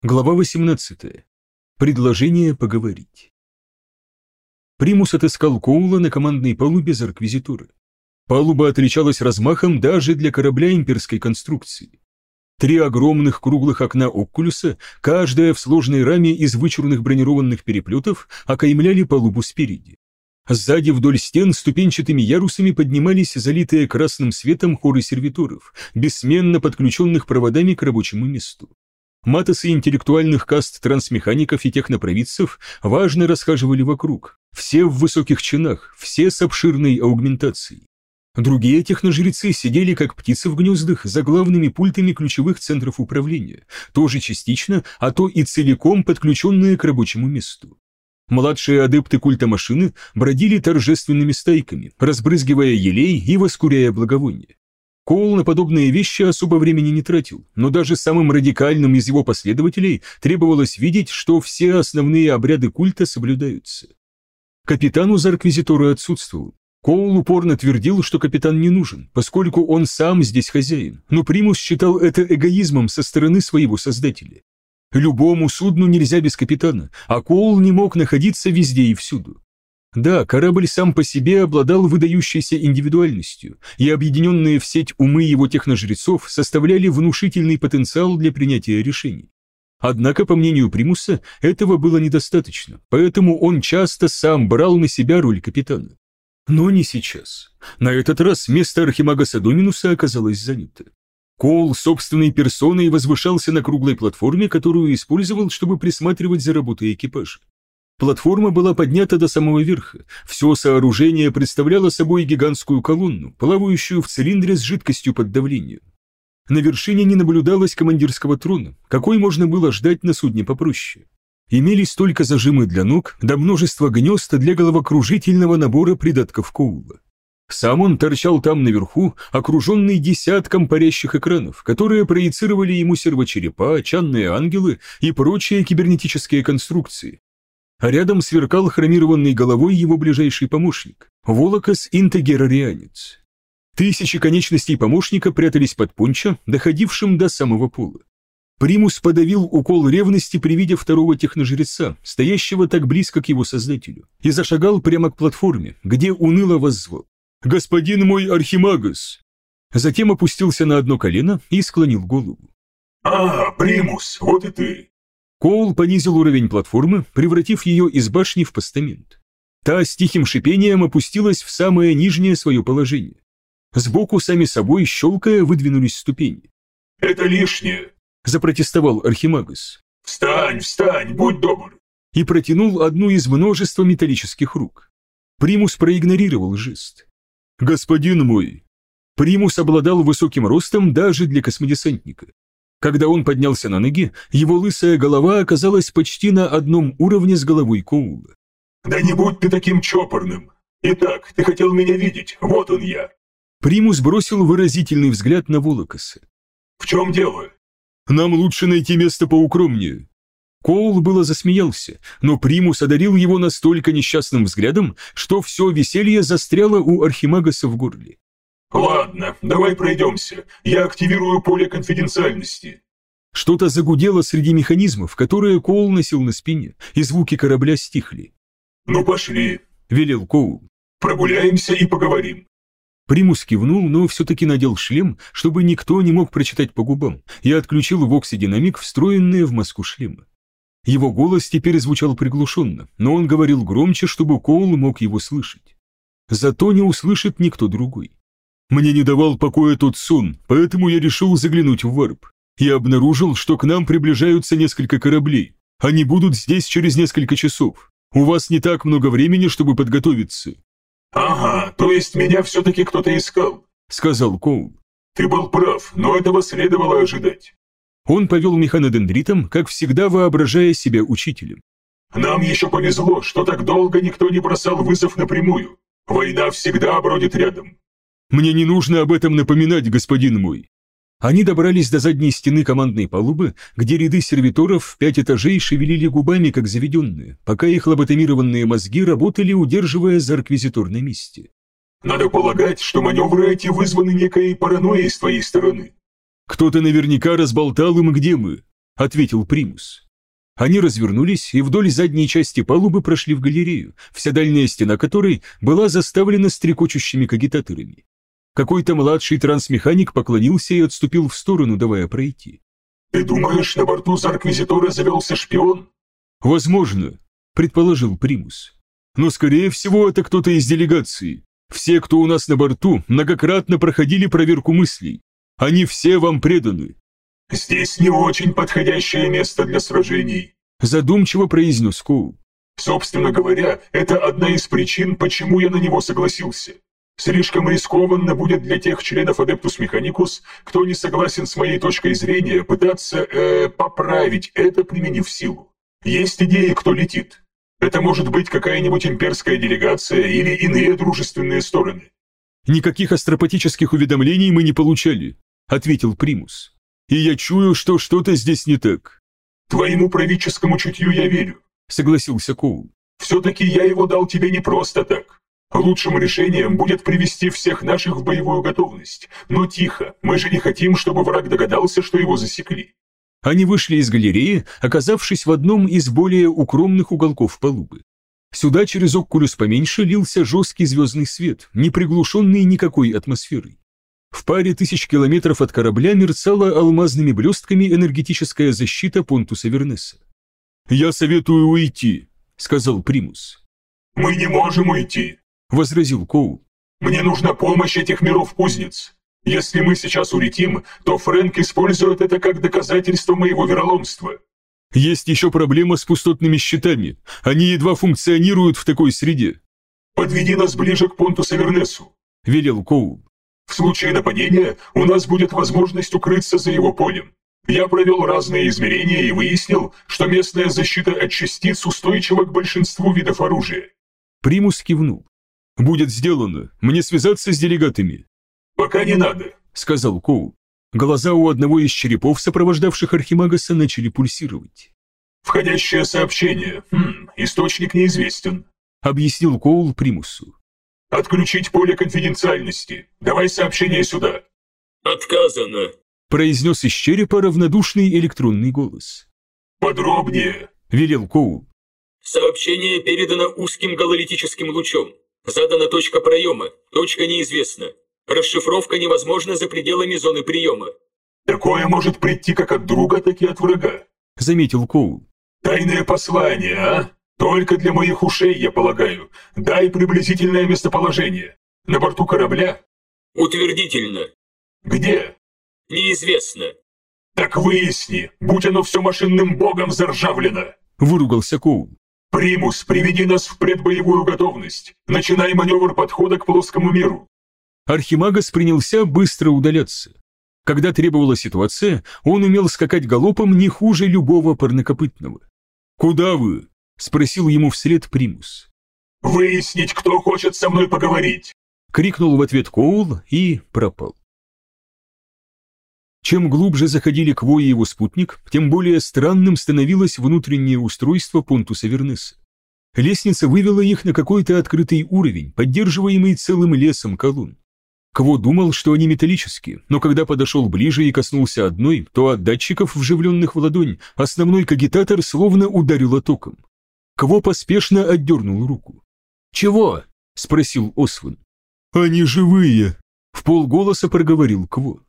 Глава 18. Предложение поговорить. Примус отыскал Коула на командной палубе Зарквизитуры. Палуба отличалась размахом даже для корабля имперской конструкции. Три огромных круглых окна Оккулюса, каждая в сложной раме из вычурных бронированных переплетов, окаймляли палубу спереди. Сзади вдоль стен ступенчатыми ярусами поднимались залитые красным светом хоры сервиторов, бессменно подключенных проводами к рабочему месту. Матосы интеллектуальных каст трансмехаников и технопровидцев важно расхаживали вокруг, все в высоких чинах, все с обширной аугментацией. Другие техножрецы сидели как птицы в гнездах за главными пультами ключевых центров управления, тоже частично, а то и целиком подключенные к рабочему месту. Младшие адепты культа машины бродили торжественными стайками, разбрызгивая елей и воскуряя благовония. Коул на подобные вещи особо времени не тратил, но даже самым радикальным из его последователей требовалось видеть, что все основные обряды культа соблюдаются. Капитан у Зарквизитора отсутствовал. Коул упорно твердил, что капитан не нужен, поскольку он сам здесь хозяин, но Примус считал это эгоизмом со стороны своего создателя. Любому судну нельзя без капитана, а Коул не мог находиться везде и всюду. Да, корабль сам по себе обладал выдающейся индивидуальностью, и объединенные в сеть умы его техножрецов составляли внушительный потенциал для принятия решений. Однако, по мнению Примуса, этого было недостаточно, поэтому он часто сам брал на себя роль капитана. Но не сейчас. На этот раз место Архимагаса Доминуса оказалось занято. Коул собственной персоной возвышался на круглой платформе, которую использовал, чтобы присматривать за работой экипажа. Платформа была поднята до самого верха. Все сооружение представляло собой гигантскую колонну, плавающую в цилиндре с жидкостью под давлением. На вершине не наблюдалось командирского трона, какой можно было ждать на судне попроще. Имелись только зажимы для ног, да множество гнезд для головокружительного набора придатков Коула. Сам он торчал там наверху, окруженный десятком парящих экранов, которые проецировали ему сервочерепа, чанные ангелы и прочие кибернетические конструкции, а рядом сверкал хромированной головой его ближайший помощник, Волокос Интегерарианец. Тысячи конечностей помощника прятались под пончо, доходившим до самого пола. Примус подавил укол ревности при виде второго техножреца, стоящего так близко к его создателю, и зашагал прямо к платформе, где уныло воззвал. «Господин мой Архимагас!» Затем опустился на одно колено и склонил голову. «А, Примус, вот и ты!» Коул понизил уровень платформы, превратив ее из башни в постамент. Та с тихим шипением опустилась в самое нижнее свое положение. Сбоку сами собой, щелкая, выдвинулись ступени. «Это лишнее!» – запротестовал Архимагус. «Встань, встань, будь добр!» И протянул одну из множества металлических рук. Примус проигнорировал жест. «Господин мой!» Примус обладал высоким ростом даже для космодесантника. Когда он поднялся на ноги, его лысая голова оказалась почти на одном уровне с головой Коула. «Да не будь ты таким чопорным! Итак, ты хотел меня видеть, вот он я!» Примус бросил выразительный взгляд на Волокоса. «В чем дело?» «Нам лучше найти место поукромнее». Коул было засмеялся, но Примус одарил его настолько несчастным взглядом, что все веселье застряло у Архимагаса в горле. «Ладно, давай пройдемся. Я активирую поле конфиденциальности». Что-то загудело среди механизмов, которые Коул носил на спине, и звуки корабля стихли. «Ну пошли», — велел Коул. «Прогуляемся и поговорим». Примус кивнул, но все-таки надел шлем, чтобы никто не мог прочитать по губам, и отключил в окси-динамик, встроенные в маску шлема. Его голос теперь звучал приглушенно, но он говорил громче, чтобы Коул мог его слышать. Зато не услышит никто другой. Мне не давал покоя тот сон, поэтому я решил заглянуть в варп. Я обнаружил, что к нам приближаются несколько кораблей. Они будут здесь через несколько часов. У вас не так много времени, чтобы подготовиться». «Ага, то есть меня все-таки кто-то искал», — сказал Коул. «Ты был прав, но этого следовало ожидать». Он повел механодендритом, как всегда воображая себя учителем. «Нам еще повезло, что так долго никто не бросал вызов напрямую. Война всегда бродит рядом. Мне не нужно об этом напоминать, господин мой». Они добрались до задней стены командной палубы, где ряды сервиторов в пять этажей шевелили губами, как заведенные, пока их лоботомированные мозги работали, удерживая Зарквизитор на месте. «Надо полагать, что маневры эти вызваны некой паранойей с твоей стороны». «Кто-то наверняка разболтал им, где мы». ответил Примус. Они развернулись и вдоль задней части палубы прошли в галерею, вся дальняя стена которой была заставлена стрекочущими кагитаторами. Какой-то младший трансмеханик поклонился и отступил в сторону, давая пройти. «Ты думаешь, на борту Зарквизитора завелся шпион?» «Возможно», — предположил Примус. «Но, скорее всего, это кто-то из делегации. Все, кто у нас на борту, многократно проходили проверку мыслей. Они все вам преданы». «Здесь не очень подходящее место для сражений», — задумчиво произнес Коул. «Собственно говоря, это одна из причин, почему я на него согласился. Слишком рискованно будет для тех членов Адептус Механикус, кто не согласен с моей точкой зрения, пытаться э, поправить это, применив силу. Есть идеи, кто летит. Это может быть какая-нибудь имперская делегация или иные дружественные стороны. «Никаких астропатических уведомлений мы не получали», — ответил Примус. «И я чую, что что-то здесь не так». «Твоему правительскому чутью я верю», — согласился Коул. «Все-таки я его дал тебе не просто так. Лучшим решением будет привести всех наших в боевую готовность. Но тихо, мы же не хотим, чтобы враг догадался, что его засекли. Они вышли из галереи, оказавшись в одном из более укромных уголков палубы. Сюда через окулюс поменьше лился жесткий звездный свет, не приглушенный никакой атмосферой. В паре тысяч километров от корабля мерцала алмазными блестками энергетическая защита Понтуса Вернеса. «Я советую уйти», — сказал Примус. «Мы не можем уйти», — возразил Коул. «Мне нужна помощь этих миров-кузниц. Если мы сейчас улетим, то Фрэнк использует это как доказательство моего вероломства». «Есть еще проблема с пустотными щитами. Они едва функционируют в такой среде». «Подведи нас ближе к Понту Савернесу», — велел Коул. «В случае нападения у нас будет возможность укрыться за его полем. Я провел разные измерения и выяснил, что местная защита от частиц устойчива к большинству видов оружия». Примус кивнул. «Будет сделано. Мне связаться с делегатами». «Пока не надо», — сказал Коул. Глаза у одного из черепов, сопровождавших Архимагаса, начали пульсировать. «Входящее сообщение. Хм, источник неизвестен», — объяснил Коул Примусу. «Отключить поле конфиденциальности. Давай сообщение сюда». «Отказано», — произнес из черепа равнодушный электронный голос. «Подробнее», — велел Коул. «Сообщение передано узким гололитическим лучом. Задана точка проема. Точка неизвестна. Расшифровка невозможна за пределами зоны приема. «Такое может прийти как от друга, так и от врага», — заметил Коул. «Тайное послание, а? Только для моих ушей, я полагаю. Дай приблизительное местоположение. На борту корабля?» «Утвердительно». «Где?» «Неизвестно». «Так выясни, будь оно все машинным богом заржавлено!» — выругался Коул. «Примус, приведи нас в предбоевую готовность. Начинай маневр подхода к плоскому миру. Архимагас принялся быстро удаляться. Когда требовала ситуация, он умел скакать галопом не хуже любого парнокопытного. «Куда вы?» — спросил ему вслед Примус. «Выяснить, кто хочет со мной поговорить!» — крикнул в ответ Коул и пропал. Чем глубже заходили Кво и его спутник, тем более странным становилось внутреннее устройство Понтуса Вернеса. Лестница вывела их на какой-то открытый уровень, поддерживаемый целым лесом колонн. Кво думал, что они металлические, но когда подошел ближе и коснулся одной, то от датчиков, вживленных в ладонь, основной кагитатор словно ударило током. Кво поспешно отдернул руку. «Чего?» — спросил Осван. «Они живые!» — в полголоса проговорил Кво.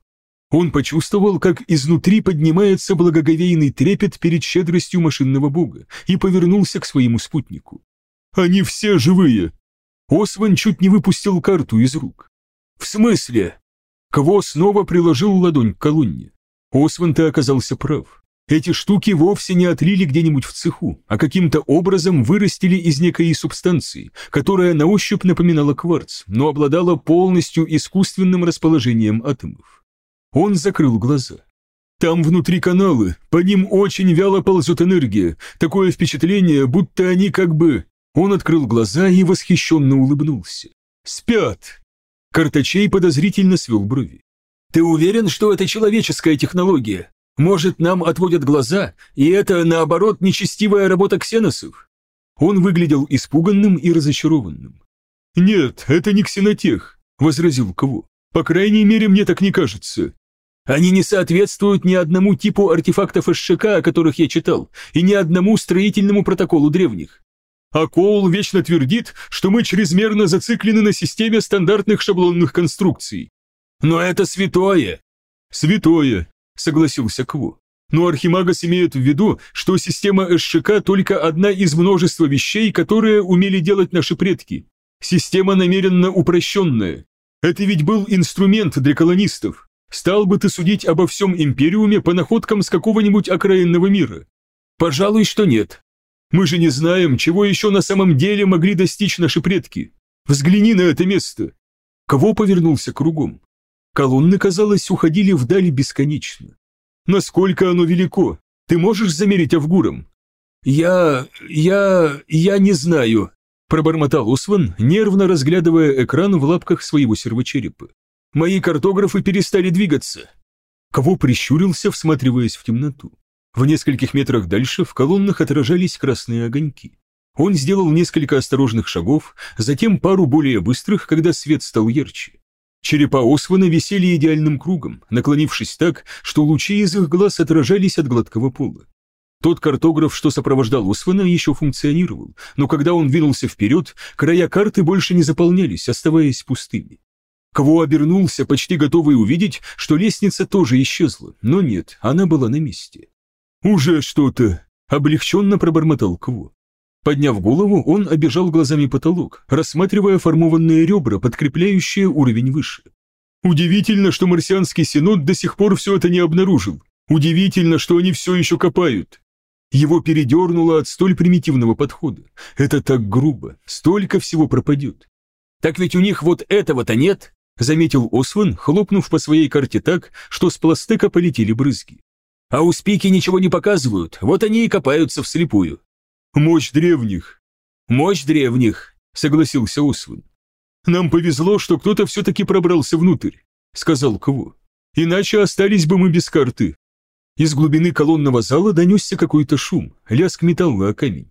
Он почувствовал, как изнутри поднимается благоговейный трепет перед щедростью машинного бога и повернулся к своему спутнику. «Они все живые!» Осван чуть не выпустил карту из рук. «В смысле?» Кво снова приложил ладонь к колонне. Осван-то оказался прав. Эти штуки вовсе не отлили где-нибудь в цеху, а каким-то образом вырастили из некой субстанции, которая на ощупь напоминала кварц, но обладала полностью искусственным расположением атомов. Он закрыл глаза. Там внутри каналы, по ним очень вяло ползет энергия, такое впечатление, будто они как бы... Он открыл глаза и восхищенно улыбнулся. «Спят!» Картачей подозрительно свел брови. «Ты уверен, что это человеческая технология? Может, нам отводят глаза, и это, наоборот, нечестивая работа ксеносов?» Он выглядел испуганным и разочарованным. «Нет, это не ксенотех», — возразил Кво. «По крайней мере, мне так не кажется». Они не соответствуют ни одному типу артефактов СШК, о которых я читал, и ни одному строительному протоколу древних. А Коул вечно твердит, что мы чрезмерно зациклены на системе стандартных шаблонных конструкций. Но это святое. Святое, согласился Кво. Но Архимагас имеет в виду, что система СШК только одна из множества вещей, которые умели делать наши предки. Система намеренно упрощенная. Это ведь был инструмент для колонистов. Стал бы ты судить обо всем Империуме по находкам с какого-нибудь окраинного мира? Пожалуй, что нет. Мы же не знаем, чего еще на самом деле могли достичь наши предки. Взгляни на это место. Кого повернулся кругом? Колонны, казалось, уходили вдаль бесконечно. Насколько оно велико? Ты можешь замерить Авгуром? Я... я... я не знаю, пробормотал Осван, нервно разглядывая экран в лапках своего сервочерепа. Мои картографы перестали двигаться. Кого прищурился, всматриваясь в темноту. В нескольких метрах дальше в колоннах отражались красные огоньки. Он сделал несколько осторожных шагов, затем пару более быстрых, когда свет стал ярче. Черепа Освана висели идеальным кругом, наклонившись так, что лучи из их глаз отражались от гладкого пола. Тот картограф, что сопровождал Освана, еще функционировал, но когда он двинулся вперед, края карты больше не заполнялись, оставаясь пустыми. Кого обернулся, почти готовый увидеть, что лестница тоже исчезла, но нет, она была на месте. «Уже что-то!» — облегченно пробормотал Кво. Подняв голову, он обежал глазами потолок, рассматривая формованные ребра, подкрепляющие уровень выше. Удивительно, что марсианский синод до сих пор все это не обнаружил. Удивительно, что они все еще копают. Его передернуло от столь примитивного подхода. Это так грубо, столько всего пропадет. Так ведь у них вот этого-то нет, заметил Осван, хлопнув по своей карте так, что с пластека полетели брызги. А у спики ничего не показывают, вот они и копаются вслепую. Мощь древних. Мощь древних, согласился Осван. Нам повезло, что кто-то все-таки пробрался внутрь, сказал Кво. Иначе остались бы мы без карты. Из глубины колонного зала донесся какой-то шум, лязг металла о камень.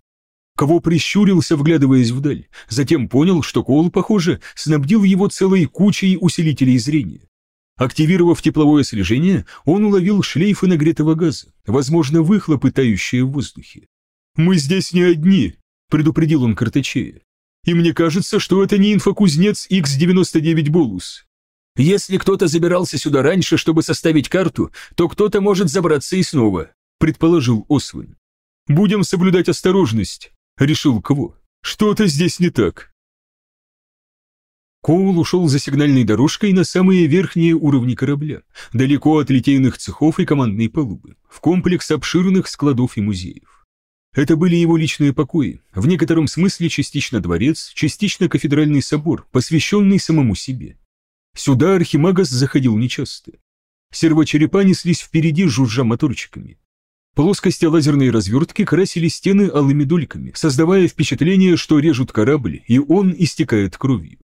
Кого прищурился, вглядываясь вдаль, затем понял, что Коул, похоже, снабдил его целой кучей усилителей зрения. Активировав тепловое слежение, он уловил шлейфы нагретого газа, возможно, выхлопы, тающие в воздухе. «Мы здесь не одни», — предупредил он Картачея. «И мне кажется, что это не инфокузнец X99 Болус. Если кто-то забирался сюда раньше, чтобы составить карту, то кто-то может забраться и снова», — предположил Освен. «Будем соблюдать осторожность», — решил Кво. «Что-то здесь не так». Коул ушел за сигнальной дорожкой на самые верхние уровни корабля, далеко от литейных цехов и командной палубы, в комплекс обширных складов и музеев. Это были его личные покои, в некотором смысле частично дворец, частично кафедральный собор, посвященный самому себе. Сюда Архимагас заходил нечасто. Сервочерепа неслись впереди, жужжа моторчиками. Плоскости лазерной развертки красили стены алыми дольками, создавая впечатление, что режут корабль, и он истекает кровью.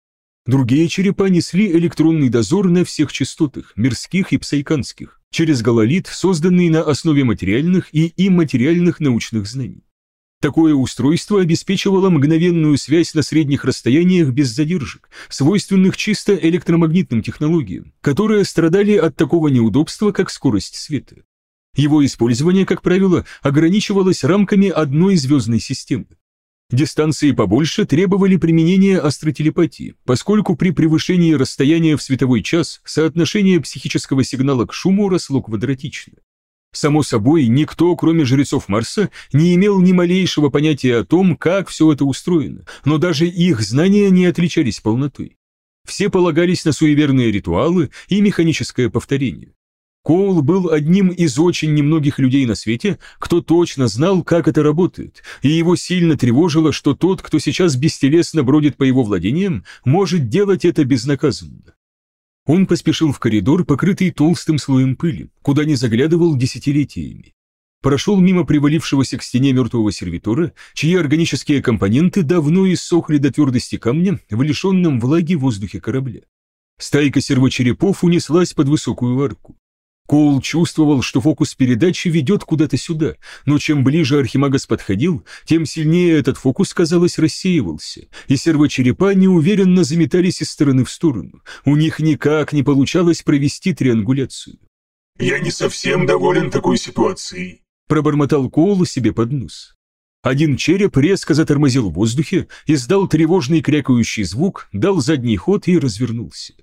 Другие черепа несли электронный дозор на всех частотах, мирских и псайканских, через гололит, созданный на основе материальных и имматериальных научных знаний. Такое устройство обеспечивало мгновенную связь на средних расстояниях без задержек, свойственных чисто электромагнитным технологиям, которые страдали от такого неудобства, как скорость света. Его использование, как правило, ограничивалось рамками одной звездной системы. Дистанции побольше требовали применения астротелепатии, поскольку при превышении расстояния в световой час соотношение психического сигнала к шуму росло квадратично. Само собой, никто, кроме жрецов Марса, не имел ни малейшего понятия о том, как все это устроено, но даже их знания не отличались полнотой. Все полагались на суеверные ритуалы и механическое повторение. Коул был одним из очень немногих людей на свете, кто точно знал, как это работает, и его сильно тревожило, что тот, кто сейчас бестелесно бродит по его владениям, может делать это безнаказанно. Он поспешил в коридор, покрытый толстым слоем пыли, куда не заглядывал десятилетиями. Прошел мимо привалившегося к стене мертвого сервитора, чьи органические компоненты давно иссохли до твердости камня в лишенном влаги воздухе корабля. Стайка сервочерепов унеслась под высокую арку. Коул чувствовал, что фокус передачи ведет куда-то сюда, но чем ближе Архимагас подходил, тем сильнее этот фокус, казалось, рассеивался, и сервочерепа неуверенно заметались из стороны в сторону. У них никак не получалось провести триангуляцию. Я не совсем доволен такой ситуацией. Пробормотал Коул себе под нос. Один череп резко затормозил в воздухе, издал тревожный крякающий звук, дал задний ход и развернулся.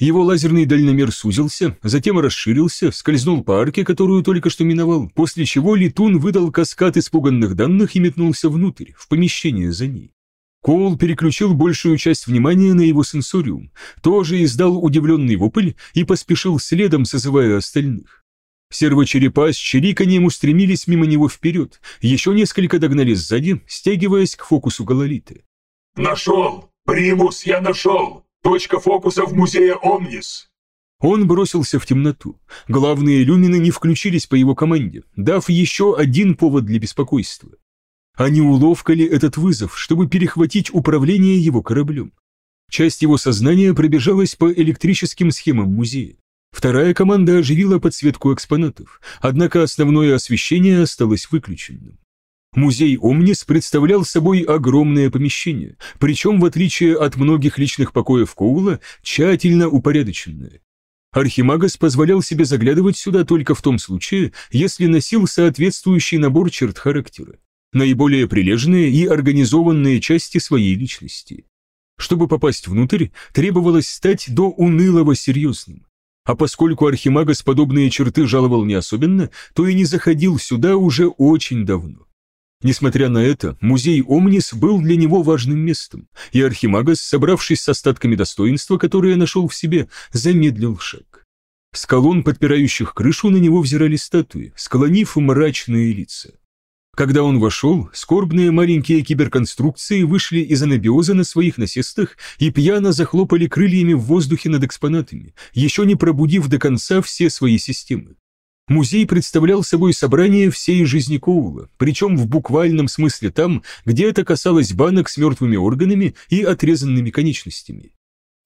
Его лазерный дальномер сузился, затем расширился, скользнул по арке, которую только что миновал, после чего летун выдал каскад испуганных данных и метнулся внутрь, в помещение за ней. Коул переключил большую часть внимания на его сенсориум, тоже издал удивленный вопль и поспешил следом, созывая остальных. Сервочерепа с чириканьем устремились мимо него вперед, еще несколько догнали сзади, стягиваясь к фокусу гололиты. «Нашел! Примус я нашел! Точка фокуса в музее Омнис!» Он бросился в темноту. Главные люмины не включились по его команде, дав еще один повод для беспокойства. А не уловка ли этот вызов, чтобы перехватить управление его кораблем? Часть его сознания пробежалась по электрическим схемам музея. Вторая команда оживила подсветку экспонатов, однако основное освещение осталось выключенным. Музей Омнис представлял собой огромное помещение, причем, в отличие от многих личных покоев Коула, тщательно упорядоченное. Архимагас позволял себе заглядывать сюда только в том случае, если носил соответствующий набор черт характера, наиболее прилежные и организованные части своей личности. Чтобы попасть внутрь, требовалось стать до унылого серьезным, а поскольку Архимагас подобные черты жаловал не особенно, то и не заходил сюда уже очень давно. Несмотря на это, музей Омнис был для него важным местом, и Архимагас, собравшись с остатками достоинства, которые нашел в себе, замедлил шаг. С колонн, подпирающих крышу, на него взирали статуи, склонив мрачные лица. Когда он вошел, скорбные маленькие киберконструкции вышли из анабиоза на своих насестах и пьяно захлопали крыльями в воздухе над экспонатами, еще не пробудив до конца все свои системы. Музей представлял собой собрание всей жизни Коула, причем в буквальном смысле там, где это касалось банок с мертвыми органами и отрезанными конечностями.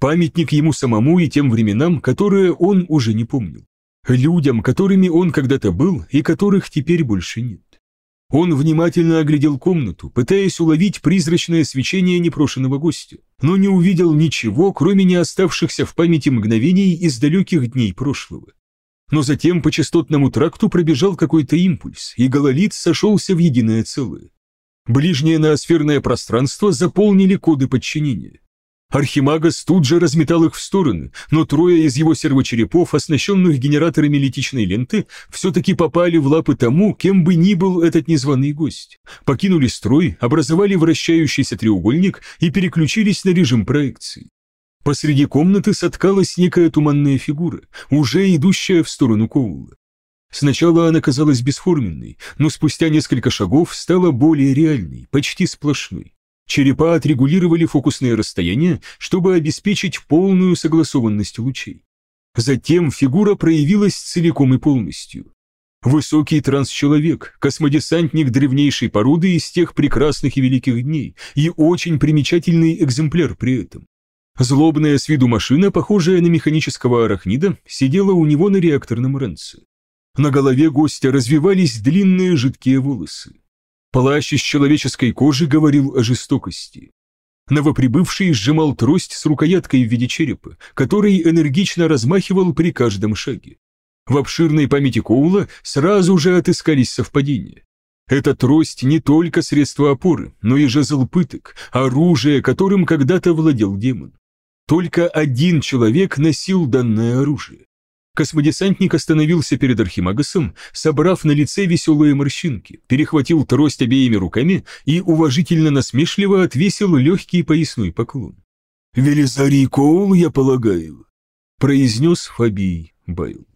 Памятник ему самому и тем временам, которые он уже не помнил. Людям, которыми он когда-то был и которых теперь больше нет. Он внимательно оглядел комнату, пытаясь уловить призрачное свечение непрошенного гостя, но не увидел ничего, кроме не оставшихся в памяти мгновений из далеких дней прошлого. Но затем по частотному тракту пробежал какой-то импульс, и гололит сошелся в единое целое. Ближнее ноосферное пространство заполнили коды подчинения. Архимагас тут же разметал их в стороны, но трое из его сервочерепов, оснащенных генераторами летичной ленты, все-таки попали в лапы тому, кем бы ни был этот незваный гость. Покинули строй, образовали вращающийся треугольник и переключились на режим проекции. Посреди комнаты соткалась некая туманная фигура, уже идущая в сторону Коула. Сначала она казалась бесформенной, но спустя несколько шагов стала более реальной, почти сплошной. Черепа отрегулировали фокусные расстояния, чтобы обеспечить полную согласованность лучей. Затем фигура проявилась целиком и полностью. Высокий трансчеловек, космодесантник древнейшей породы из тех прекрасных и великих дней, и очень примечательный экземпляр при этом. Злобная с виду машина, похожая на механического арахнида, сидела у него на реакторном ранце. На голове гостя развивались длинные жидкие волосы. Плащ из человеческой кожи говорил о жестокости. Новоприбывший сжимал трость с рукояткой в виде черепа, который энергично размахивал при каждом шаге. В обширной памяти Коула сразу же отыскались совпадения. Эта трость не только средство опоры, но и жезл пыток, оружие, которым когда-то владел демон. Только один человек носил данное оружие. Космодесантник остановился перед Архимагасом, собрав на лице веселые морщинки, перехватил трость обеими руками и уважительно-насмешливо отвесил легкий поясной поклон. «Велизарий Коул, я полагаю», — произнес Фабий Байл.